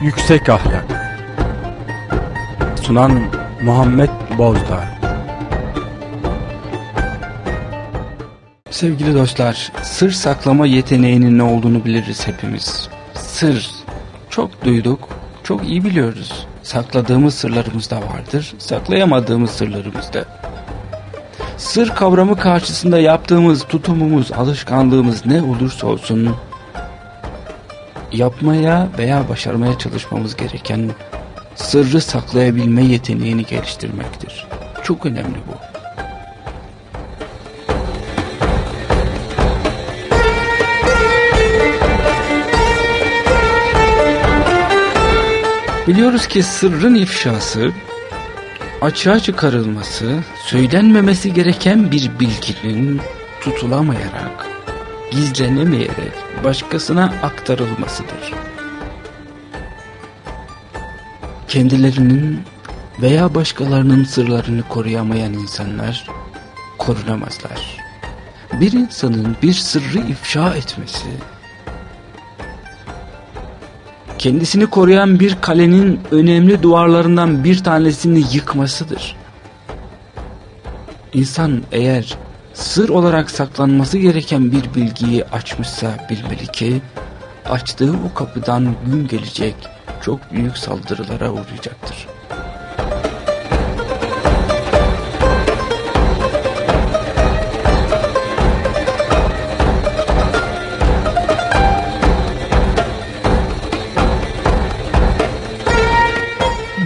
Yüksek Ahlak Sunan Muhammed Bozdağ Sevgili dostlar, sır saklama yeteneğinin ne olduğunu biliriz hepimiz. Sır, çok duyduk, çok iyi biliyoruz. Sakladığımız sırlarımız da vardır, saklayamadığımız sırlarımız da. Sır kavramı karşısında yaptığımız tutumumuz, alışkanlığımız ne olursa olsun yapmaya veya başarmaya çalışmamız gereken sırrı saklayabilme yeteneğini geliştirmektir. Çok önemli bu. Biliyoruz ki sırrın ifşası, açığa çıkarılması, söylenmemesi gereken bir bilginin tutulamayarak, gizlenemeyerek başkasına aktarılmasıdır. Kendilerinin veya başkalarının sırlarını koruyamayan insanlar korunamazlar. Bir insanın bir sırrı ifşa etmesi, kendisini koruyan bir kalenin önemli duvarlarından bir tanesini yıkmasıdır. İnsan eğer sır olarak saklanması gereken bir bilgiyi açmışsa bilmeli ki açtığı o kapıdan gün gelecek çok büyük saldırılara uğrayacaktır.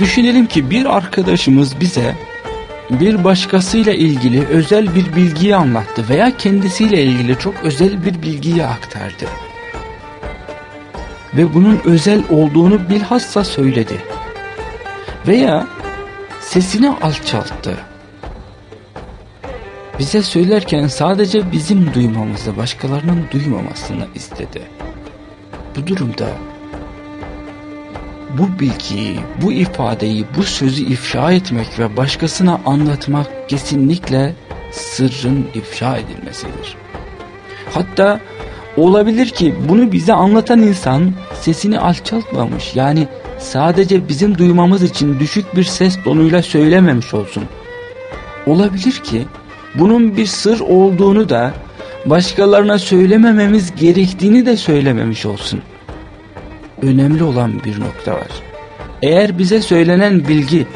Düşünelim ki bir arkadaşımız bize bir başkasıyla ilgili özel bir bilgiyi anlattı veya kendisiyle ilgili çok özel bir bilgiyi aktardı. Ve bunun özel olduğunu bilhassa söyledi. Veya sesini alçalttı. Bize söylerken sadece bizim duymamızı başkalarının duymamasını istedi. Bu durumda bu bilgiyi, bu ifadeyi, bu sözü ifşa etmek ve başkasına anlatmak kesinlikle sırrın ifşa edilmesidir. Hatta olabilir ki bunu bize anlatan insan sesini alçaltmamış yani sadece bizim duymamız için düşük bir ses tonuyla söylememiş olsun. Olabilir ki bunun bir sır olduğunu da başkalarına söylemememiz gerektiğini de söylememiş olsun önemli olan bir nokta var. Eğer bize söylenen bilgi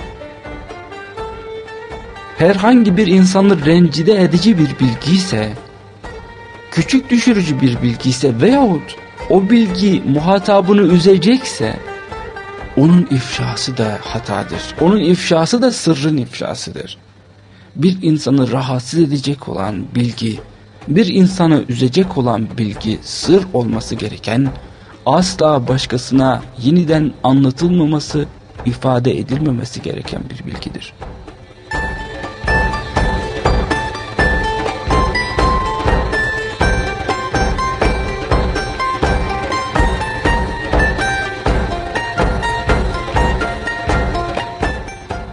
herhangi bir insanı rencide edici bir bilgi ise, küçük düşürücü bir bilgi ise veyahut o bilgi muhatabını üzecekse onun ifşası da hatadır. Onun ifşası da sırrın ifşasıdır. Bir insanı rahatsız edecek olan bilgi, bir insanı üzecek olan bilgi sır olması gereken asla başkasına yeniden anlatılmaması, ifade edilmemesi gereken bir bilgidir.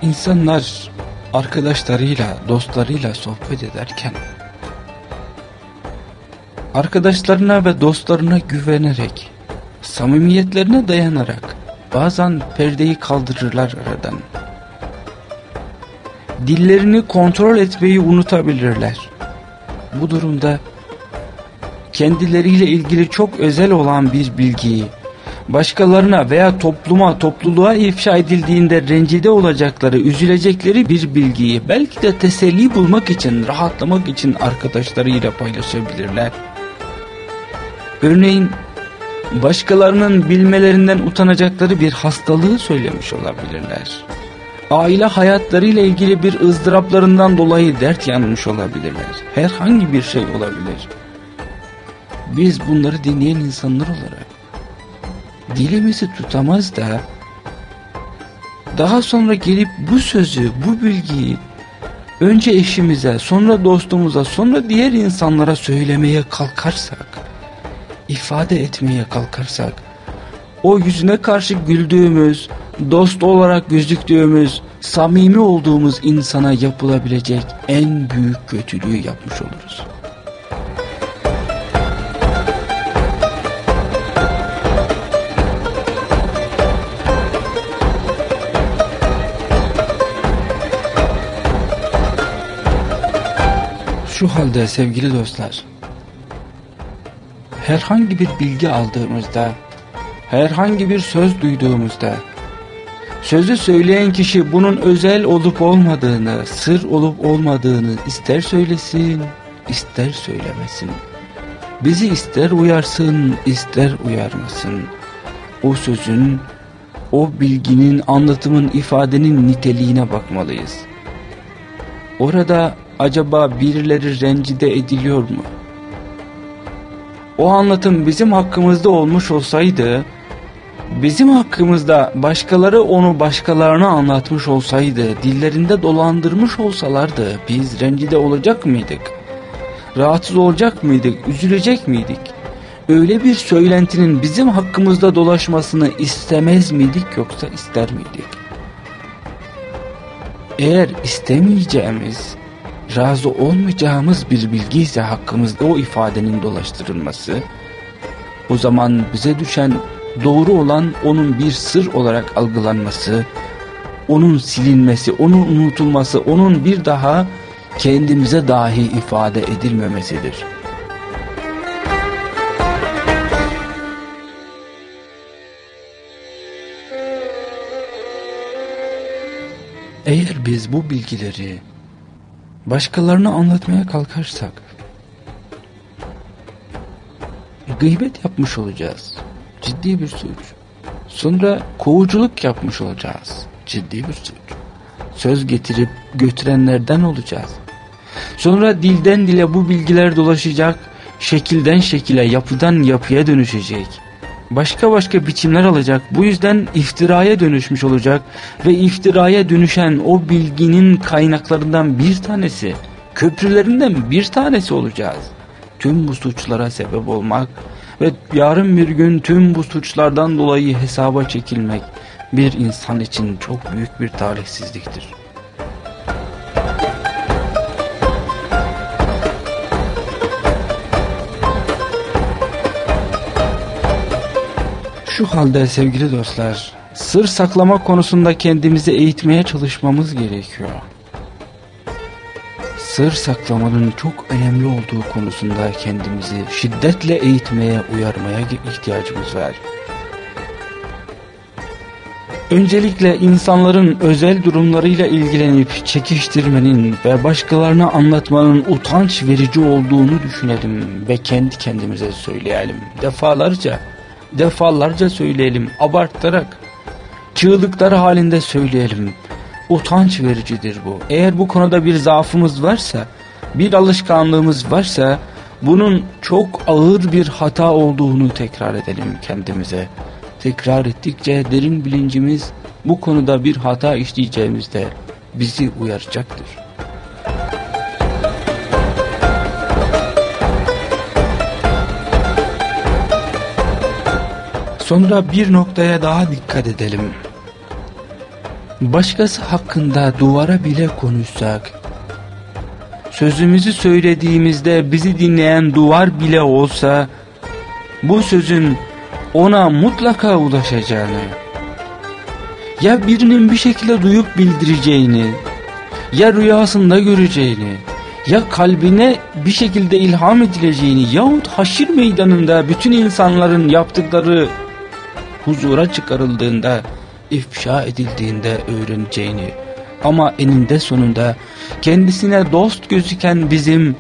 İnsanlar arkadaşlarıyla, dostlarıyla sohbet ederken arkadaşlarına ve dostlarına güvenerek samimiyetlerine dayanarak bazen perdeyi kaldırırlar aradan. Dillerini kontrol etmeyi unutabilirler. Bu durumda kendileriyle ilgili çok özel olan bir bilgiyi başkalarına veya topluma, topluluğa ifşa edildiğinde rencide olacakları, üzülecekleri bir bilgiyi belki de teselli bulmak için, rahatlamak için arkadaşlarıyla paylaşabilirler. Örneğin başkalarının bilmelerinden utanacakları bir hastalığı söylemiş olabilirler. Aile hayatlarıyla ilgili bir ızdıraplarından dolayı dert yanmış olabilirler. Herhangi bir şey olabilir. Biz bunları dinleyen insanlar olarak dilimizi tutamaz da daha sonra gelip bu sözü, bu bilgiyi önce eşimize, sonra dostumuza, sonra diğer insanlara söylemeye kalkarsak ifade etmeye kalkarsak o yüzüne karşı güldüğümüz, dost olarak gözüktüğümüz, samimi olduğumuz insana yapılabilecek en büyük kötülüğü yapmış oluruz. Şu halde sevgili dostlar, herhangi bir bilgi aldığımızda, herhangi bir söz duyduğumuzda, sözü söyleyen kişi bunun özel olup olmadığını, sır olup olmadığını ister söylesin, ister söylemesin. Bizi ister uyarsın, ister uyarmasın. O sözün, o bilginin, anlatımın, ifadenin niteliğine bakmalıyız. Orada acaba birileri rencide ediliyor mu? O anlatım bizim hakkımızda olmuş olsaydı, bizim hakkımızda başkaları onu başkalarına anlatmış olsaydı, dillerinde dolandırmış olsalardı biz rencide olacak mıydık? Rahatsız olacak mıydık? Üzülecek miydik? Öyle bir söylentinin bizim hakkımızda dolaşmasını istemez miydik yoksa ister miydik? Eğer istemeyeceğimiz, razı olmayacağımız bir bilgi ise hakkımızda o ifadenin dolaştırılması, o zaman bize düşen doğru olan onun bir sır olarak algılanması, onun silinmesi, onun unutulması, onun bir daha kendimize dahi ifade edilmemesidir. Eğer biz bu bilgileri başkalarına anlatmaya kalkarsak gıybet yapmış olacağız. Ciddi bir suç. Sonra kovuculuk yapmış olacağız. Ciddi bir suç. Söz getirip götürenlerden olacağız. Sonra dilden dile bu bilgiler dolaşacak, şekilden şekile, yapıdan yapıya dönüşecek. Başka başka biçimler alacak. Bu yüzden iftiraya dönüşmüş olacak ve iftiraya dönüşen o bilginin kaynaklarından bir tanesi, köprülerinden bir tanesi olacağız. Tüm bu suçlara sebep olmak ve yarın bir gün tüm bu suçlardan dolayı hesaba çekilmek bir insan için çok büyük bir talihsizliktir. Şu halde sevgili dostlar, sır saklama konusunda kendimizi eğitmeye çalışmamız gerekiyor. Sır saklamanın çok önemli olduğu konusunda kendimizi şiddetle eğitmeye, uyarmaya ihtiyacımız var. Öncelikle insanların özel durumlarıyla ilgilenip çekiştirmenin ve başkalarına anlatmanın utanç verici olduğunu düşünelim ve kendi kendimize söyleyelim defalarca defalarca söyleyelim abartarak çığlıklar halinde söyleyelim. Utanç vericidir bu. Eğer bu konuda bir zaafımız varsa bir alışkanlığımız varsa bunun çok ağır bir hata olduğunu tekrar edelim kendimize. Tekrar ettikçe derin bilincimiz bu konuda bir hata işleyeceğimizde bizi uyaracaktır Sonra bir noktaya daha dikkat edelim. Başkası hakkında duvara bile konuşsak, sözümüzü söylediğimizde bizi dinleyen duvar bile olsa, bu sözün ona mutlaka ulaşacağını, ya birinin bir şekilde duyup bildireceğini, ya rüyasında göreceğini, ya kalbine bir şekilde ilham edileceğini yahut haşir meydanında bütün insanların yaptıkları huzura çıkarıldığında, ifşa edildiğinde öğreneceğini ama eninde sonunda kendisine dost gözüken bizim,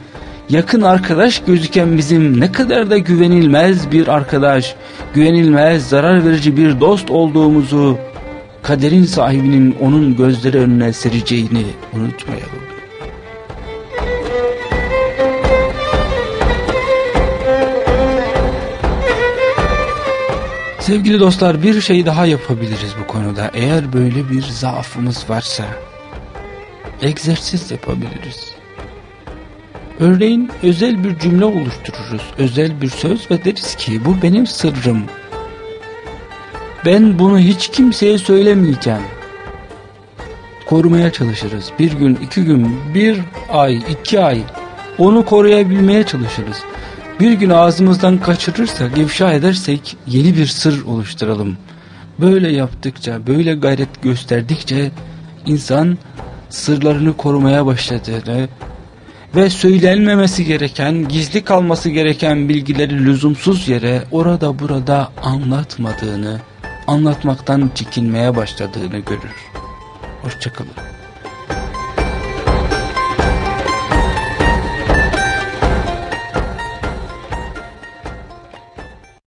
yakın arkadaş gözüken bizim ne kadar da güvenilmez bir arkadaş, güvenilmez zarar verici bir dost olduğumuzu kaderin sahibinin onun gözleri önüne sereceğini unutmayalım. Sevgili dostlar bir şey daha yapabiliriz bu konuda. Eğer böyle bir zaafımız varsa egzersiz yapabiliriz. Örneğin özel bir cümle oluştururuz. Özel bir söz ve deriz ki bu benim sırrım. Ben bunu hiç kimseye söylemeyeceğim. Korumaya çalışırız. Bir gün, iki gün, bir ay, iki ay onu koruyabilmeye çalışırız. Bir gün ağzımızdan kaçırırsak, ifşa edersek yeni bir sır oluşturalım. Böyle yaptıkça, böyle gayret gösterdikçe insan sırlarını korumaya başladığını ve söylenmemesi gereken, gizli kalması gereken bilgileri lüzumsuz yere orada burada anlatmadığını, anlatmaktan çekinmeye başladığını görür. Hoşçakalın.